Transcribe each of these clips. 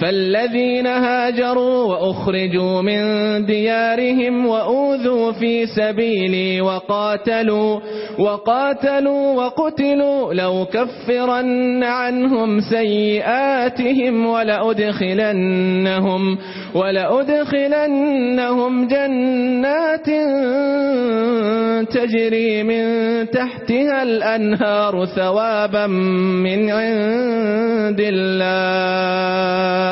فالذين هاجروا وأخرجوا من ديارهم وأوذوا في سبيلي وقاتلوا وقاتلوا وقتلوا لو كفرن عنهم سيئاتهم ولأدخلنهم ولأدخلنهم جنات تجري من تحتها الأنهار ثوابا من عند الله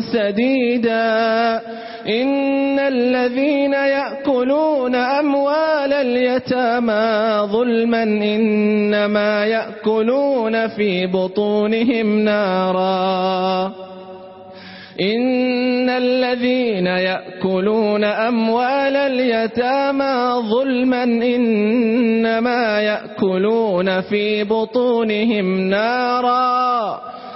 سديدا. إن الذين يأكلون أموال اليتامى ظلما إنما يأكلون في بطونهم نارا. إن الذين يأكلون أموال اليتامى ظلما إنما يأكلون في بطونهم نارا.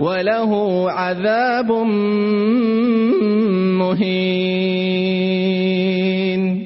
وله عذاب مهين